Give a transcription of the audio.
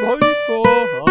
걸거